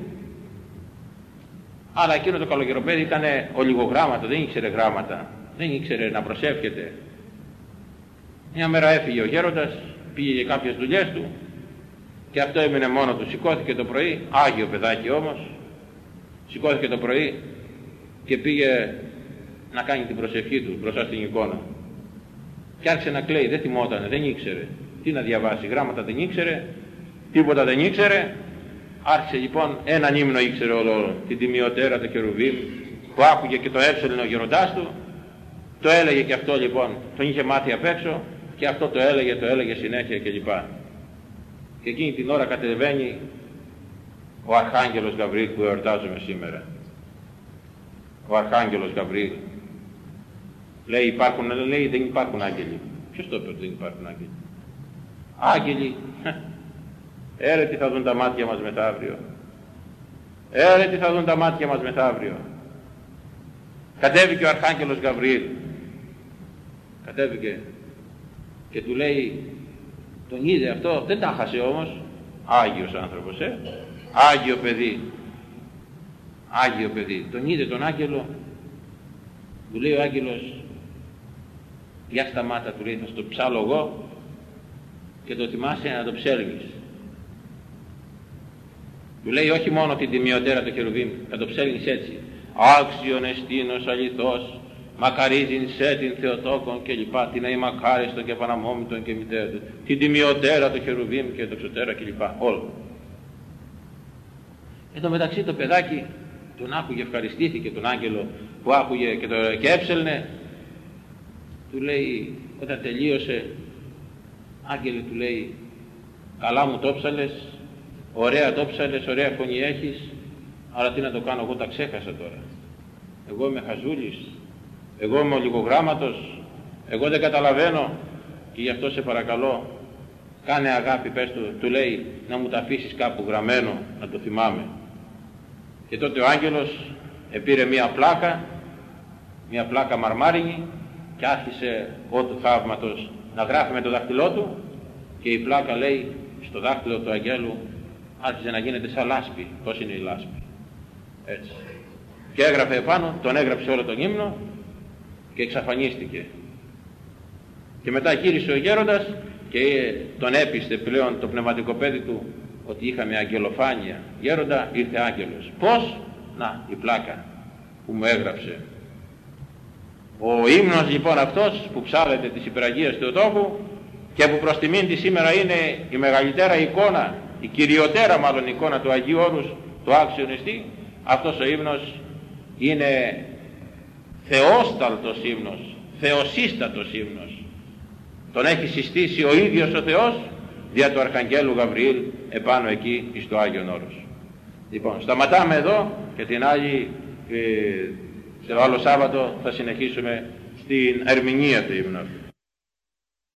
αλλά εκείνο το καλογεροπέδι ήταν ολιγογράμματο δεν ήξερε γράμματα δεν ήξερε να προσεύχεται μια μέρα έφυγε ο γέροντας, πήγε για κάποιες δουλειές του και αυτό έμεινε μόνο του. Σηκώθηκε το πρωί, Άγιο παιδάκι όμως, σηκώθηκε το πρωί και πήγε να κάνει την προσευχή του μπροστά στην εικόνα. Και άρχισε να κλαίει, δεν θυμότανε, δεν ήξερε. Τι να διαβάσει, γράμματα δεν ήξερε, τίποτα δεν ήξερε. Άρχισε λοιπόν έναν ύμνο ήξερε όλο, την τιμιωτέρα του Κερουβίμ, που άκουγε και το έψελνε ο γεροντάς του, το έλεγε και αυτό λοιπόν, τον είχε μάθει απ' έξω και αυτό το έλεγε, το έλεγε συνέχεια κλπ. Και εκείνη την ώρα κατεβαίνει ο Αρχάγγελος Γαβρίλ που εορτάζουμε σήμερα. Ο Αρχάγγελος Γαβρίλ. Λέει υπάρχουν, λέει δεν υπάρχουν άγγελοι. Ποιος το είπε ότι δεν υπάρχουν άγγελοι; Άγγελοι. Έρε τι θα δουν τα μάτια μας μεθαύριο. Έρε τι θα δουν τα μάτια μας μεθαύριο. Κατέβηκε ο Αρχάγγελος Γαβρίλ. Κατέβηκε και του λέει τον είδε αυτό δεν τα χάσε όμως Άγιος άνθρωπος ε Άγιο παιδί Άγιο παιδί τον είδε τον άγγελο του λέει ο άγγελος για σταμάτα του λέει θα στο ψάλω εγώ και το θυμάσαι να το ψέλγεις του λέει όχι μόνο την τιμιωτέρα του χερουβίμ θα το ψέλγεις έτσι άξιον εστίνος αληθώς μακαρίζειν σε την Θεοτόκον και λοιπά, την αημακάριστον και παναμόμητον και μητέρα του, την τιμιωτέρα του Χερουβίμ και το εξωτέρα και λοιπά, όλο. Εν τω μεταξύ το παιδάκι τον άκουγε, ευχαριστήθηκε τον άγγελο που άκουγε και, το, και έψελνε, του λέει, όταν τελείωσε, άγγελε του λέει, καλά μου το ψαλες, ωραία το ψαλες, ωραία φωνή έχεις, αλλά τι να το κάνω, εγώ τα ξέχασα τώρα. Εγώ είμαι χαζούλης, εγώ είμαι ο λιγογράμματος, εγώ δεν καταλαβαίνω και γι' αυτό σε παρακαλώ κάνε αγάπη πες του, του λέει να μου τα αφήσεις κάπου γραμμένο να το θυμάμαι. Και τότε ο άγγελος επήρε μία πλάκα, μία πλάκα μαρμάρινη, και άρχισε ο του θαύματος να γράφει με το δάχτυλό του και η πλάκα λέει στο δάχτυλο του αγγέλου άρχισε να γίνεται σαν λάσπη. Πώς είναι η λάσπη; Έτσι. Και έγραφε επάνω, τον έγραψε όλο τον ύμνο και εξαφανίστηκε. Και μετά γύρισε ο γέροντας και τον έπιστε πλέον το πνευματικό παιδί του ότι είχαμε αγγελοφάνεια. Γέροντα ήρθε άγγελος. Πώς; Να, η πλάκα που μου έγραψε. Ο ύμνος λοιπόν αυτός που ψάλεται της υπεραγίας του τόπου και που προς τιμήν της σήμερα είναι η μεγαλύτερα εικόνα, η κυριωτέρα μάλλον εικόνα του Αγίου Όρους, του Άξιου Νηστή, αυτός ο ύμνος είναι θεόσταλτος ύμνος, θεοσύστατος ύμνος. Τον έχει συστήσει ο ίδιος ο Θεός δια του Αρχαγγέλου Γαβριήλ επάνω εκεί στο Άγιον Όρος. Λοιπόν, σταματάμε εδώ και την άλλη, ε, σε άλλο Σάββατο θα συνεχίσουμε στην ερμηνεία του ύμνου.